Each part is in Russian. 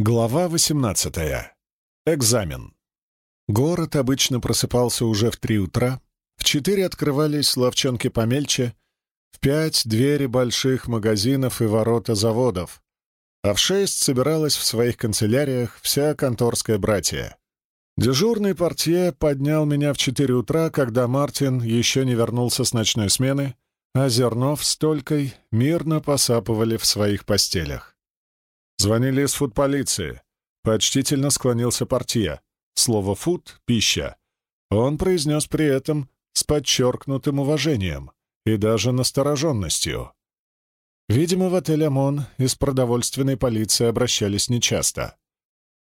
Глава 18. Экзамен. Город обычно просыпался уже в три утра, в четыре открывались ловчонки помельче, в пять — двери больших магазинов и ворота заводов, а в шесть собиралась в своих канцеляриях вся конторская братья. Дежурный портье поднял меня в четыре утра, когда Мартин еще не вернулся с ночной смены, а Зернов с Толькой мирно посапывали в своих постелях. Звонили из фуд-полиции. Почтительно склонился портье. Слово «фуд» — пища. Он произнес при этом с подчеркнутым уважением и даже настороженностью. Видимо, в отель «Амон» из продовольственной полиции обращались нечасто.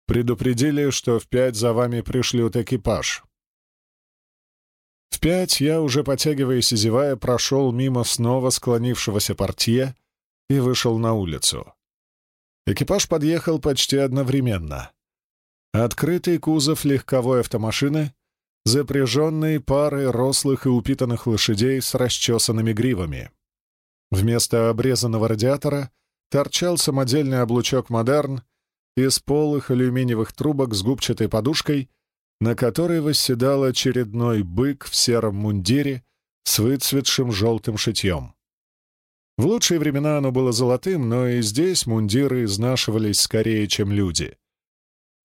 Предупредили, что в пять за вами пришлют экипаж. В пять я, уже потягиваясь и зевая, прошел мимо снова склонившегося портье и вышел на улицу. Экипаж подъехал почти одновременно. Открытый кузов легковой автомашины, запряженный парой рослых и упитанных лошадей с расчесанными гривами. Вместо обрезанного радиатора торчал самодельный облучок «Модерн» из полых алюминиевых трубок с губчатой подушкой, на которой восседал очередной бык в сером мундире с выцветшим желтым шитьем. В лучшие времена оно было золотым, но и здесь мундиры изнашивались скорее, чем люди.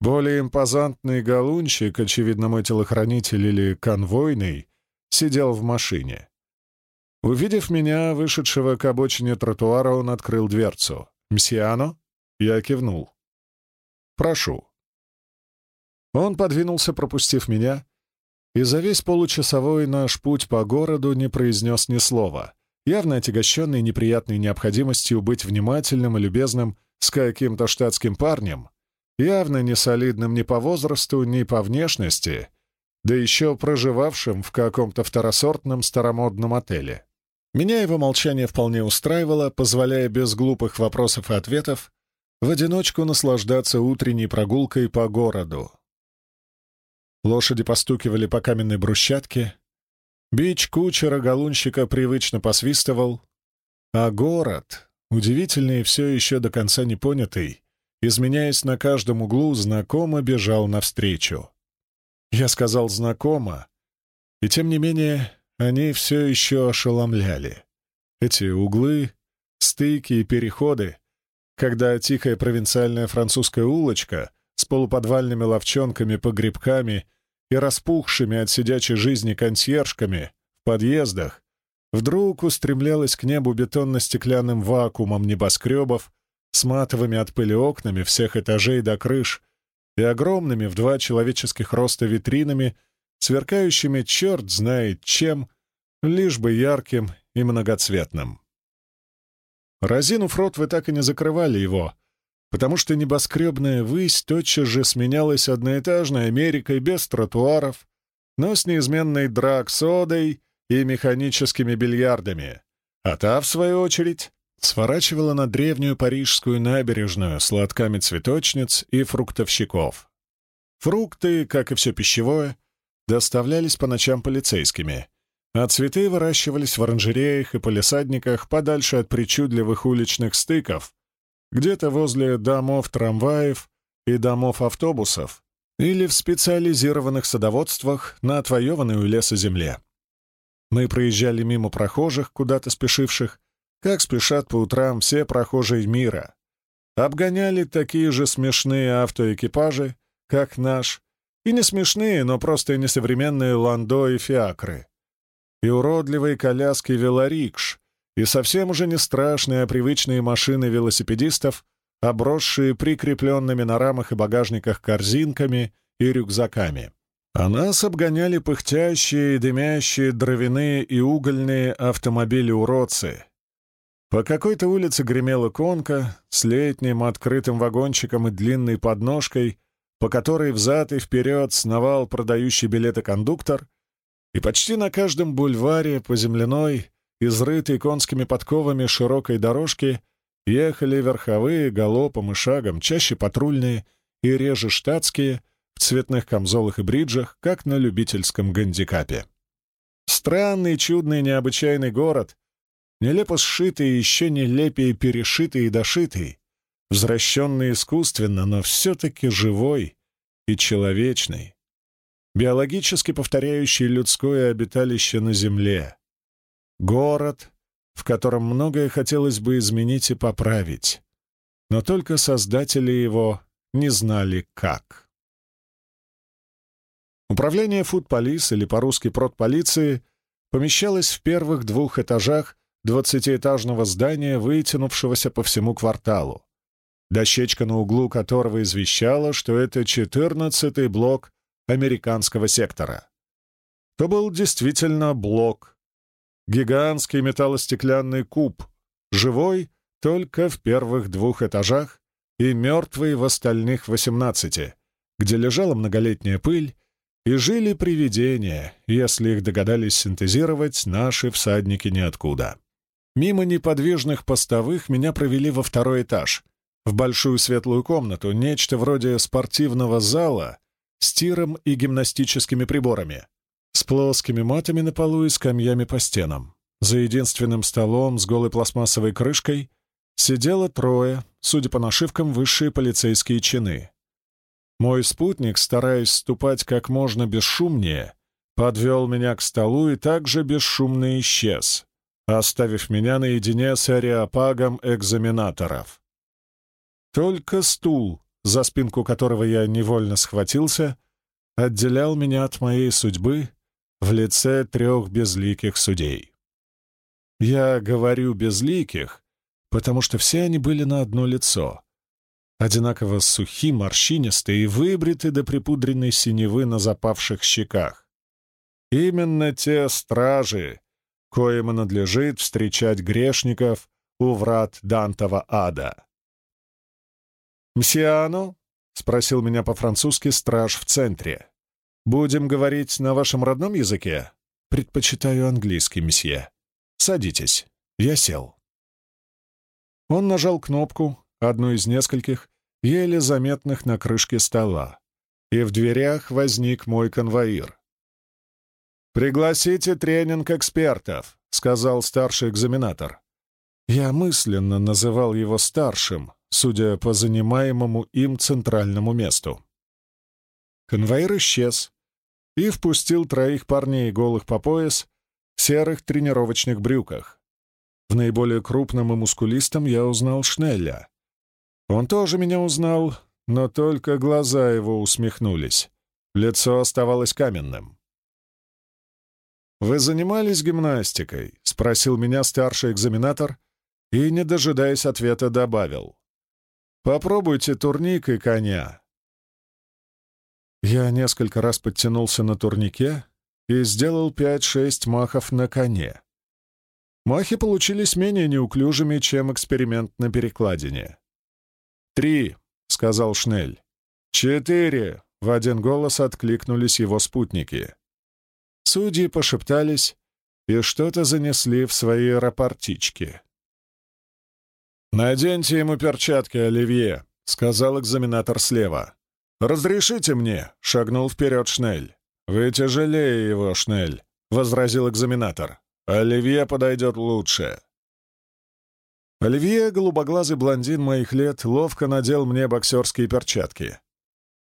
Более импозантный галунчик, очевидно, мой телохранитель или конвойный, сидел в машине. Увидев меня, вышедшего к обочине тротуара, он открыл дверцу. «Мсиано?» Я кивнул. «Прошу». Он подвинулся, пропустив меня, и за весь получасовой наш путь по городу не произнес ни слова — явно отягощенный неприятной необходимостью быть внимательным и любезным с каким-то штатским парнем, явно не солидным ни по возрасту, ни по внешности, да еще проживавшим в каком-то второсортном старомодном отеле. Меня его молчание вполне устраивало, позволяя без глупых вопросов и ответов в одиночку наслаждаться утренней прогулкой по городу. Лошади постукивали по каменной брусчатке, Бич кучера-галунщика привычно посвистывал, а город, удивительный и все еще до конца не понятый, изменяясь на каждом углу, знакомо бежал навстречу. Я сказал «знакомо», и тем не менее они все еще ошеломляли. Эти углы, стыки и переходы, когда тихая провинциальная французская улочка с полуподвальными ловчонками-погребками и распухшими от сидячей жизни консьержками в подъездах, вдруг устремлялась к небу бетонно-стеклянным вакуумом небоскребов с матовыми от пыли окнами всех этажей до крыш и огромными в два человеческих роста витринами, сверкающими черт знает чем, лишь бы ярким и многоцветным. Разинув рот, вы так и не закрывали его — потому что небоскребная высь тотчас же сменялась одноэтажной Америкой без тротуаров, но с неизменной драк-содой и механическими бильярдами, а та, в свою очередь, сворачивала на древнюю парижскую набережную с лотками цветочниц и фруктовщиков. Фрукты, как и все пищевое, доставлялись по ночам полицейскими, а цветы выращивались в оранжереях и полисадниках подальше от причудливых уличных стыков, где-то возле домов трамваев и домов автобусов или в специализированных садоводствах на отвоеванной у леса земле. Мы проезжали мимо прохожих, куда-то спешивших, как спешат по утрам все прохожие мира. Обгоняли такие же смешные автоэкипажи, как наш, и не смешные, но просто несовременные ландо и фиакры. И уродливые коляски велорикш, и совсем уже не страшные, а привычные машины велосипедистов, обросшие прикрепленными на рамах и багажниках корзинками и рюкзаками. А нас обгоняли пыхтящие, дымящие, дровяные и угольные автомобили-уродцы. По какой-то улице гремела конка с летним открытым вагончиком и длинной подножкой, по которой взад и вперед сновал продающий билеты кондуктор, и почти на каждом бульваре по земляной изрытой конскими подковами широкой дорожки, ехали верховые галопом и шагом, чаще патрульные и реже штатские, в цветных камзолах и бриджах, как на любительском гандикапе. Странный, чудный, необычайный город, нелепо сшитый, еще нелепее перешитый и дошитый, возвращенный искусственно, но все-таки живой и человечный, биологически повторяющий людское обиталище на Земле. Город, в котором многое хотелось бы изменить и поправить, но только создатели его не знали как. Управление фудполис, или по-русски продполиции, помещалось в первых двух этажах двадцатиэтажного здания, вытянувшегося по всему кварталу, дощечка на углу которого извещала, что это четырнадцатый блок американского сектора. То был действительно блок. Гигантский металлостеклянный куб, живой только в первых двух этажах и мертвый в остальных восемнадцати, где лежала многолетняя пыль и жили привидения, если их догадались синтезировать наши всадники ниоткуда. Мимо неподвижных постовых меня провели во второй этаж, в большую светлую комнату, нечто вроде спортивного зала с тиром и гимнастическими приборами, с плоскими матами на полу и скамьями по стенам. За единственным столом с голой пластмассовой крышкой сидело трое, судя по нашивкам, высшие полицейские чины. Мой спутник, стараясь ступать как можно бесшумнее, подвел меня к столу и также бесшумно исчез, оставив меня наедине с ариапагом экзаменаторов. Только стул, за спинку которого я невольно схватился, отделял меня от моей судьбы в лице трех безликих судей. Я говорю «безликих», потому что все они были на одно лицо, одинаково сухи, морщинистые и выбриты до припудренной синевы на запавших щеках. Именно те стражи, коим надлежит встречать грешников у врат Дантова ада. «Мсиано?» — спросил меня по-французски страж в центре. «Будем говорить на вашем родном языке?» «Предпочитаю английский, месье. Садитесь». Я сел. Он нажал кнопку, одну из нескольких, еле заметных на крышке стола, и в дверях возник мой конвоир. «Пригласите тренинг экспертов», — сказал старший экзаменатор. Я мысленно называл его старшим, судя по занимаемому им центральному месту. Конвоир исчез и впустил троих парней, голых по пояс, в серых тренировочных брюках. В наиболее крупном и мускулистом я узнал Шнелля. Он тоже меня узнал, но только глаза его усмехнулись. Лицо оставалось каменным. «Вы занимались гимнастикой?» — спросил меня старший экзаменатор и, не дожидаясь ответа, добавил. «Попробуйте турник и коня». Я несколько раз подтянулся на турнике и сделал пять-шесть махов на коне. Махи получились менее неуклюжими, чем эксперимент на перекладине. «Три», — сказал Шнель. «Четыре», — в один голос откликнулись его спутники. Судьи пошептались и что-то занесли в свои рапортички. «Наденьте ему перчатки, Оливье», — сказал экзаменатор слева. «Разрешите мне», — шагнул вперед Шнель. «Вы тяжелее его, Шнель», — возразил экзаменатор. «Оливье подойдет лучше». Оливье, голубоглазый блондин моих лет, ловко надел мне боксерские перчатки.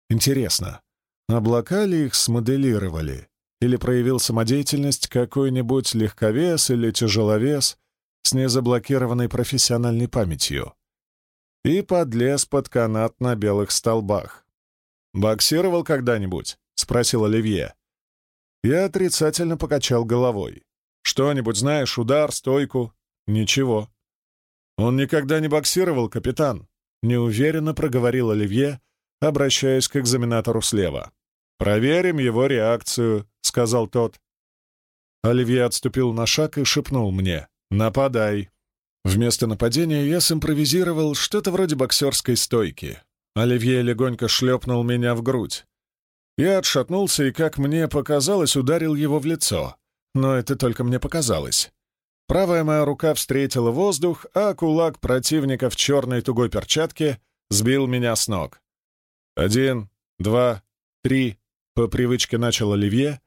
Интересно, облака ли их смоделировали? Или проявил самодеятельность какой-нибудь легковес или тяжеловес с незаблокированной профессиональной памятью? И подлез под канат на белых столбах. «Боксировал когда-нибудь?» — спросил Оливье. Я отрицательно покачал головой. «Что-нибудь знаешь? Удар, стойку?» «Ничего». «Он никогда не боксировал, капитан», — неуверенно проговорил Оливье, обращаясь к экзаменатору слева. «Проверим его реакцию», — сказал тот. Оливье отступил на шаг и шепнул мне «Нападай». Вместо нападения я симпровизировал что-то вроде боксерской стойки. Оливье легонько шлепнул меня в грудь. Я отшатнулся и, как мне показалось, ударил его в лицо. Но это только мне показалось. Правая моя рука встретила воздух, а кулак противника в черной тугой перчатке сбил меня с ног. «Один, два, три», — по привычке начал Оливье,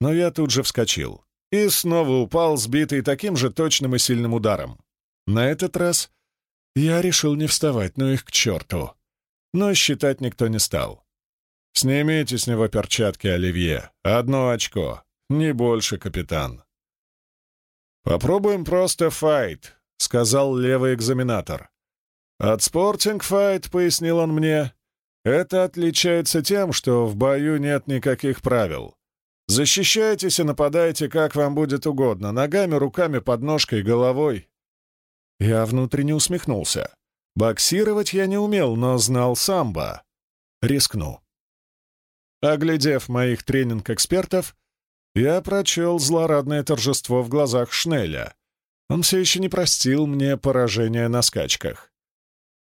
но я тут же вскочил и снова упал, сбитый таким же точным и сильным ударом. На этот раз Я решил не вставать, ну их к черту. Но считать никто не стал. «Снимите с него перчатки, Оливье. Одно очко. Не больше, капитан». «Попробуем просто файт», — сказал левый экзаменатор. «От спортинг-файт», — пояснил он мне, — «это отличается тем, что в бою нет никаких правил. Защищайтесь и нападайте, как вам будет угодно, ногами, руками, подножкой, головой». Я внутренне усмехнулся. Боксировать я не умел, но знал самбо. Рискну. Оглядев моих тренинг-экспертов, я прочел злорадное торжество в глазах Шнеля. Он все еще не простил мне поражения на скачках.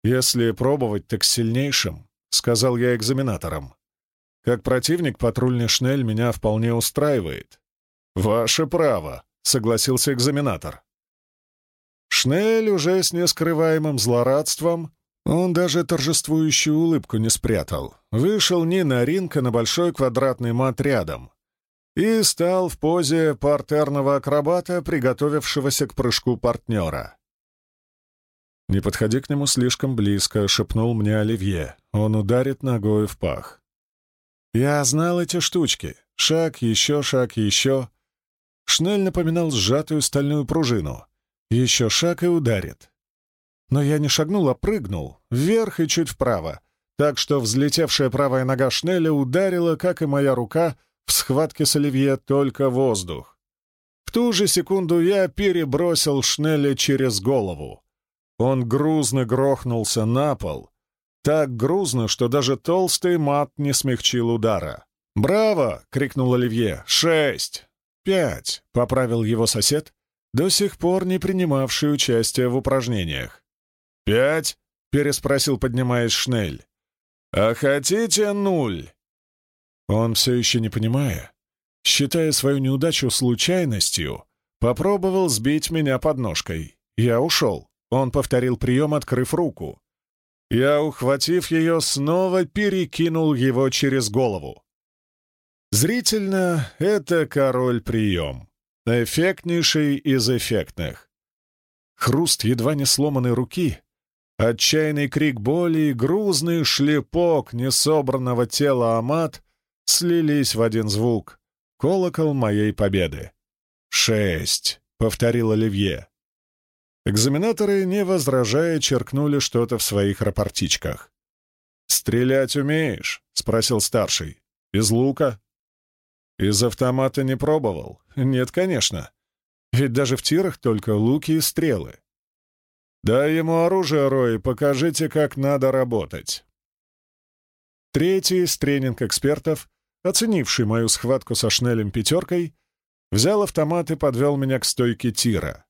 «Если пробовать, так сильнейшим», — сказал я экзаменаторам. «Как противник, патрульный Шнель меня вполне устраивает». «Ваше право», — согласился экзаменатор. Шнель уже с нескрываемым злорадством, он даже торжествующую улыбку не спрятал, вышел не на ринг, а на большой квадратный мат рядом и стал в позе партерного акробата, приготовившегося к прыжку партнера. «Не подходи к нему слишком близко», — шепнул мне Оливье. «Он ударит ногой в пах». Я знал эти штучки. Шаг, еще шаг, еще. Шнель напоминал сжатую стальную пружину. Еще шаг и ударит. Но я не шагнул, а прыгнул, вверх и чуть вправо, так что взлетевшая правая нога Шнеля ударила, как и моя рука, в схватке с Оливье только воздух. В ту же секунду я перебросил Шнеля через голову. Он грузно грохнулся на пол, так грузно, что даже толстый мат не смягчил удара. «Браво!» — крикнул Оливье. «Шесть!» «Пять!» — поправил его сосед, до сих пор не принимавший участие в упражнениях. «Пять?» — переспросил, поднимаясь Шнель. «А хотите нуль?» Он все еще не понимая, считая свою неудачу случайностью, попробовал сбить меня подножкой. Я ушел. Он повторил прием, открыв руку. Я, ухватив ее, снова перекинул его через голову. Зрительно это король-прием. Эффектнейший из эффектных. Хруст едва не сломанной руки, отчаянный крик боли и грузный шлепок несобранного тела Амат слились в один звук. Колокол моей победы. «Шесть», — повторил Оливье. Экзаменаторы, не возражая, черкнули что-то в своих рапортичках. «Стрелять умеешь?» — спросил старший. «Из лука?» Из автомата не пробовал? Нет, конечно. Ведь даже в тирах только луки и стрелы. Дай ему оружие, Рой, покажите, как надо работать. Третий из тренинг-экспертов, оценивший мою схватку со Шнелем пятеркой, взял автомат и подвел меня к стойке тира.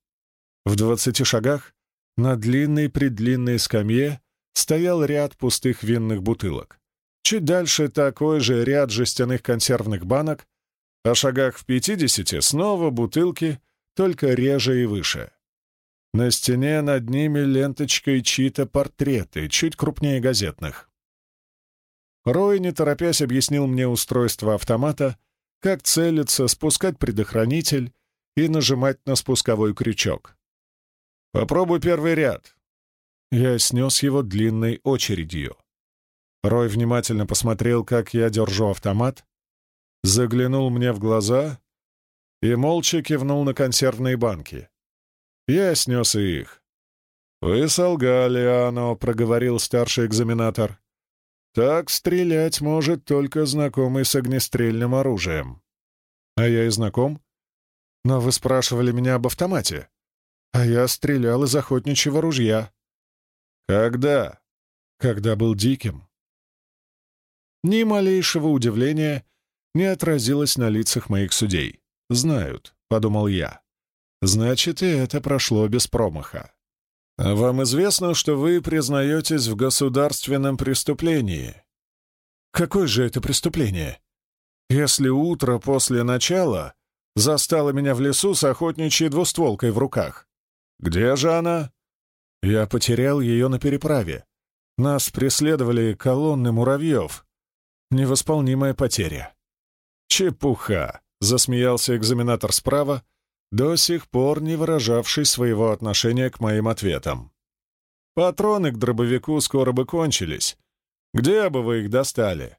В двадцати шагах на длинной-предлинной скамье стоял ряд пустых винных бутылок. Чуть дальше такой же ряд жестяных консервных банок о шагах в пятидесяти снова бутылки, только реже и выше. На стене над ними ленточкой чьи-то портреты, чуть крупнее газетных. Рой, не торопясь, объяснил мне устройство автомата, как целиться, спускать предохранитель и нажимать на спусковой крючок. «Попробуй первый ряд». Я снес его длинной очередью. Рой внимательно посмотрел, как я держу автомат, заглянул мне в глаза и молча кивнул на консервные банки. Я снес их. «Вы солгали, Ано», — проговорил старший экзаменатор. «Так стрелять может только знакомый с огнестрельным оружием». «А я и знаком. Но вы спрашивали меня об автомате. А я стрелял из охотничьего ружья». «Когда?» «Когда был диким». Ни малейшего удивления — не отразилось на лицах моих судей. «Знают», — подумал я. «Значит, и это прошло без промаха». А «Вам известно, что вы признаетесь в государственном преступлении?» «Какое же это преступление? Если утро после начала застало меня в лесу с охотничьей двустволкой в руках. Где же она?» «Я потерял ее на переправе. Нас преследовали колонны муравьев. Невосполнимая потеря. «Чепуха!» — засмеялся экзаменатор справа, до сих пор не выражавший своего отношения к моим ответам. Патроны к дробовику скоро бы кончились. Где бы вы их достали?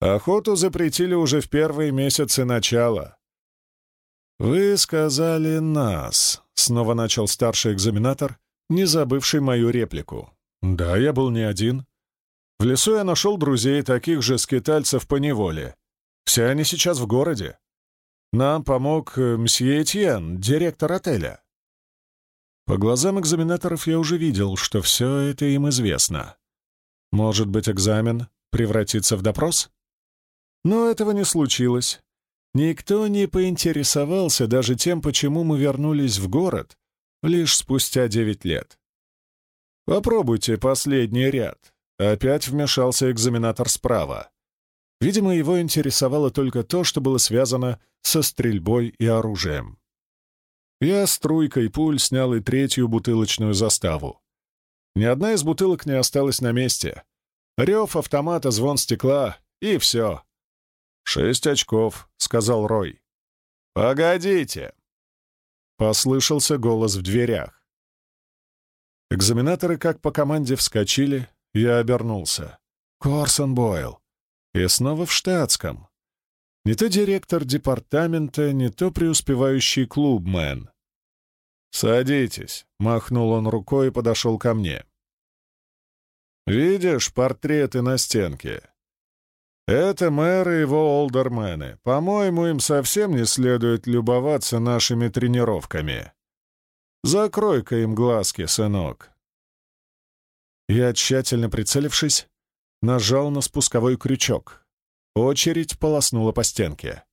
Охоту запретили уже в первые месяцы начала. «Вы сказали «нас», — снова начал старший экзаменатор, не забывший мою реплику. «Да, я был не один. В лесу я нашел друзей, таких же скитальцев по неволе. Все они сейчас в городе. Нам помог э, мсье Этьен, директор отеля. По глазам экзаменаторов я уже видел, что все это им известно. Может быть, экзамен превратится в допрос? Но этого не случилось. Никто не поинтересовался даже тем, почему мы вернулись в город лишь спустя девять лет. Попробуйте последний ряд. Опять вмешался экзаменатор справа. Видимо, его интересовало только то, что было связано со стрельбой и оружием. Я струйкой пуль снял и третью бутылочную заставу. Ни одна из бутылок не осталась на месте. Рев автомата, звон стекла — и все. «Шесть очков», — сказал Рой. «Погодите!» — послышался голос в дверях. Экзаменаторы как по команде вскочили, я обернулся. «Корсон Бойл!» И снова в штатском. Не то директор департамента, не то преуспевающий клубмен. «Садитесь», — махнул он рукой и подошел ко мне. «Видишь портреты на стенке? Это мэр и его олдермены. По-моему, им совсем не следует любоваться нашими тренировками. Закрой-ка им глазки, сынок». Я, тщательно прицелившись, нажал на спусковой крючок. Очередь полоснула по стенке.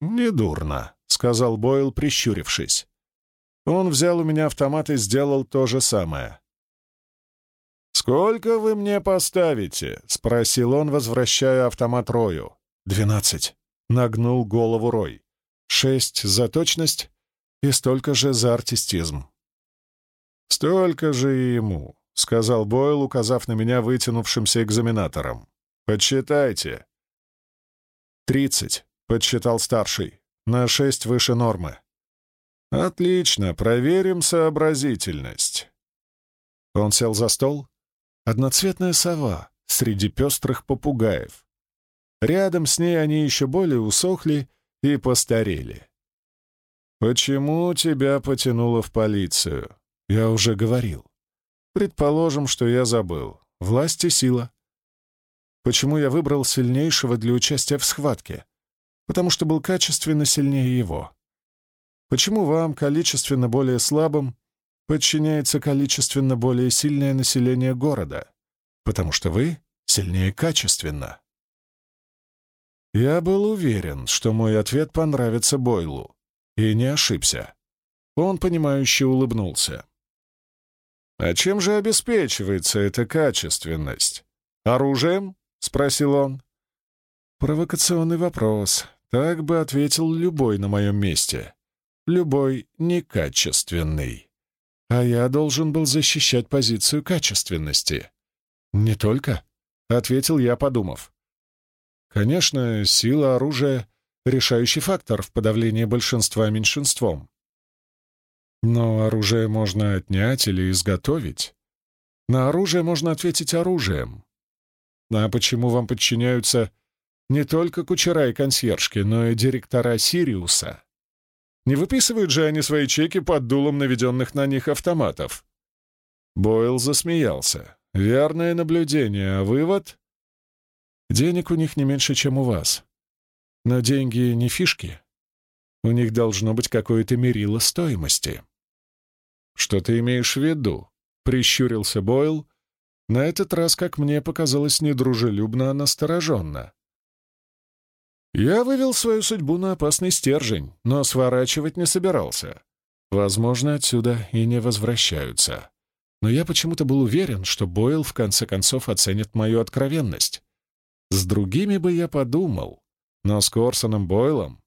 «Недурно», — сказал Бойл, прищурившись. Он взял у меня автомат и сделал то же самое. «Сколько вы мне поставите?» — спросил он, возвращая автомат Рою. «Двенадцать», — нагнул голову Рой. «Шесть за точность и столько же за артистизм». «Столько же и ему», — сказал Бойл, указав на меня вытянувшимся экзаменатором. «Подсчитайте». «Тридцать», — подсчитал старший, — «на шесть выше нормы». «Отлично, проверим сообразительность». Он сел за стол. Одноцветная сова среди пестрых попугаев. Рядом с ней они еще более усохли и постарели. «Почему тебя потянуло в полицию?» «Я уже говорил. Предположим, что я забыл. Власть и сила. Почему я выбрал сильнейшего для участия в схватке? Потому что был качественно сильнее его. Почему вам, количественно более слабым, подчиняется количественно более сильное население города? Потому что вы сильнее качественно. Я был уверен, что мой ответ понравится Бойлу, и не ошибся. Он, понимающе улыбнулся. «А чем же обеспечивается эта качественность? Оружием?» — спросил он. Провокационный вопрос. Так бы ответил любой на моем месте. Любой некачественный. А я должен был защищать позицию качественности. «Не только», — ответил я, подумав. «Конечно, сила оружия — решающий фактор в подавлении большинства меньшинством. Но оружие можно отнять или изготовить. На оружие можно ответить оружием. А почему вам подчиняются не только кучера и консьержки, но и директора Сириуса? Не выписывают же они свои чеки под дулом наведенных на них автоматов. Бойл засмеялся. Верное наблюдение, а вывод? Денег у них не меньше, чем у вас. Но деньги не фишки. У них должно быть какое-то мерило стоимости. «Что ты имеешь в виду?» — прищурился Бойл. На этот раз, как мне показалось, недружелюбно, а настороженно. Я вывел свою судьбу на опасный стержень, но сворачивать не собирался. Возможно, отсюда и не возвращаются. Но я почему-то был уверен, что Бойл в конце концов оценит мою откровенность. С другими бы я подумал, но с Корсоном Бойлом...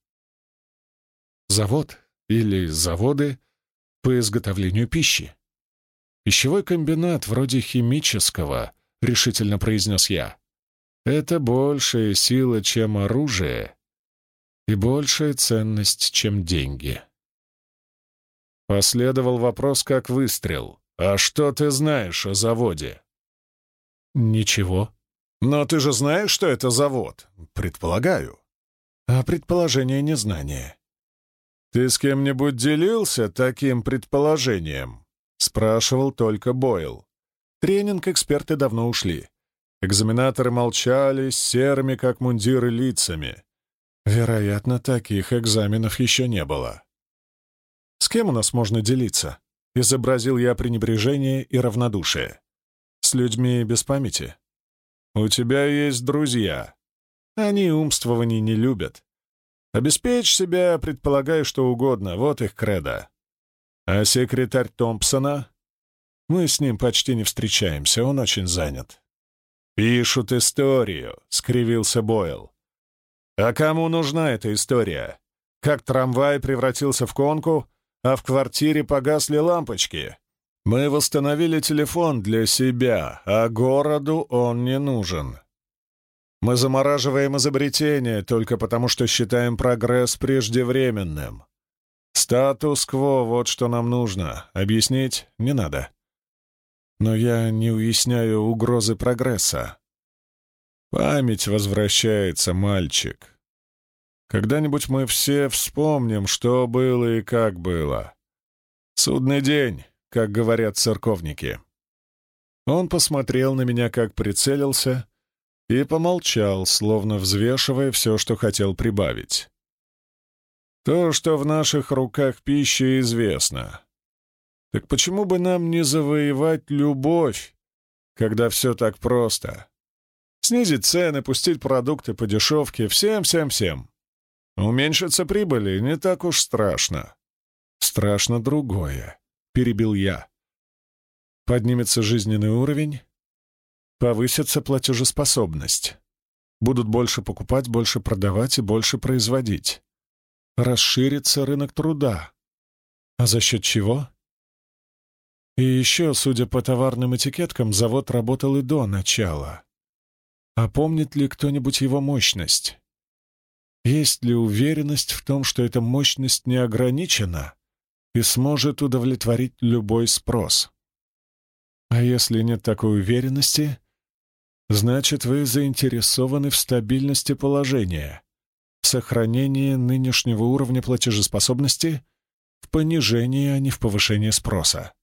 Завод или заводы по изготовлению пищи. «Пищевой комбинат вроде химического», — решительно произнес я. «Это большая сила, чем оружие, и большая ценность, чем деньги». Последовал вопрос, как выстрел. «А что ты знаешь о заводе?» «Ничего». «Но ты же знаешь, что это завод?» «Предполагаю». «А предположение — незнание». «Ты с кем-нибудь делился таким предположением?» — спрашивал только Бойл. Тренинг эксперты давно ушли. Экзаменаторы молчали серыми, как мундиры, лицами. Вероятно, таких экзаменов еще не было. «С кем у нас можно делиться?» — изобразил я пренебрежение и равнодушие. «С людьми без памяти. У тебя есть друзья. Они умствований не любят. Обеспечь себя, предполагай что угодно, вот их кредо. А секретарь Томпсона? Мы с ним почти не встречаемся, он очень занят. «Пишут историю», — скривился Бойл. «А кому нужна эта история? Как трамвай превратился в конку, а в квартире погасли лампочки? Мы восстановили телефон для себя, а городу он не нужен. Мы замораживаем изобретение только потому, что считаем прогресс преждевременным. Статус-кво — вот что нам нужно. Объяснить не надо. Но я не уясняю угрозы прогресса. Память возвращается, мальчик. Когда-нибудь мы все вспомним, что было и как было. Судный день, как говорят церковники. Он посмотрел на меня, как прицелился, и помолчал, словно взвешивая все, что хотел прибавить. То, что в наших руках пища, известно. Так почему бы нам не завоевать любовь, когда все так просто? Снизить цены, пустить продукты по дешевке, всем-всем-всем. Уменьшиться прибыли не так уж страшно. Страшно другое, — перебил я. Поднимется жизненный уровень, повысится платежеспособность. Будут больше покупать, больше продавать и больше производить. Расширится рынок труда. А за счет чего? И еще, судя по товарным этикеткам, завод работал и до начала. А помнит ли кто-нибудь его мощность? Есть ли уверенность в том, что эта мощность не ограничена и сможет удовлетворить любой спрос? А если нет такой уверенности, Значит, вы заинтересованы в стабильности положения, в сохранении нынешнего уровня платежеспособности, в понижении, а не в повышении спроса.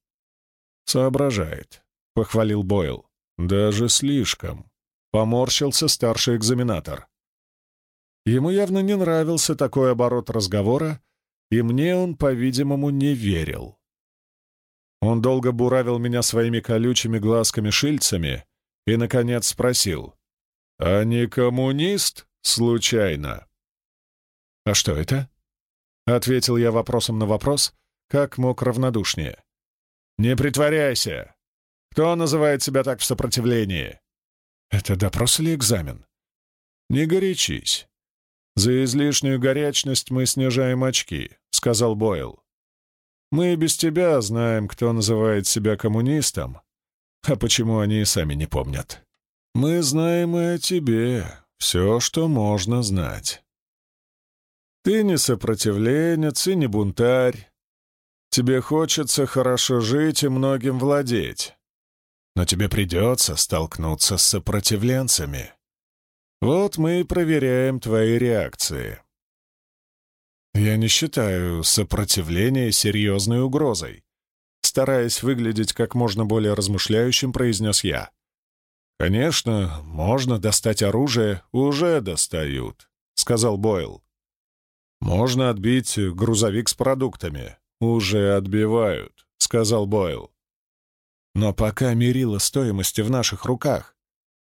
Соображает, — похвалил Бойл. Даже слишком. Поморщился старший экзаменатор. Ему явно не нравился такой оборот разговора, и мне он, по-видимому, не верил. Он долго буравил меня своими колючими глазками-шильцами, и, наконец, спросил, «А не коммунист, случайно?» «А что это?» — ответил я вопросом на вопрос, как мог равнодушнее. «Не притворяйся! Кто называет себя так в сопротивлении?» «Это допрос или экзамен?» «Не горячись. За излишнюю горячность мы снижаем очки», — сказал Бойл. «Мы без тебя знаем, кто называет себя коммунистом, а почему они и сами не помнят? Мы знаем и о тебе все, что можно знать. Ты не сопротивленец и не бунтарь. Тебе хочется хорошо жить и многим владеть. Но тебе придется столкнуться с сопротивленцами. Вот мы и проверяем твои реакции. Я не считаю сопротивление серьезной угрозой стараясь выглядеть как можно более размышляющим, произнес я. «Конечно, можно достать оружие, уже достают», — сказал Бойл. «Можно отбить грузовик с продуктами, уже отбивают», — сказал Бойл. «Но пока мерило стоимости в наших руках,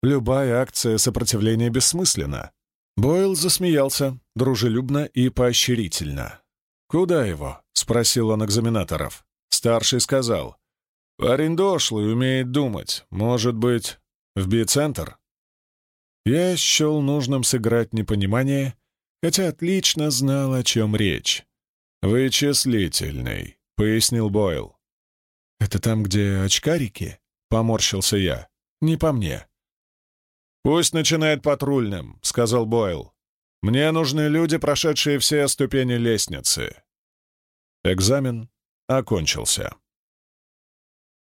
любая акция сопротивления бессмысленна». Бойл засмеялся, дружелюбно и поощрительно. «Куда его?» — спросил он экзаменаторов. Старший сказал, «Парень дошлый, умеет думать. Может быть, в би-центр?» Я счел нужным сыграть непонимание, хотя отлично знал, о чем речь. «Вычислительный», — пояснил Бойл. «Это там, где очкарики?» — поморщился я. «Не по мне». «Пусть начинает патрульным», — сказал Бойл. «Мне нужны люди, прошедшие все ступени лестницы». Экзамен окончился.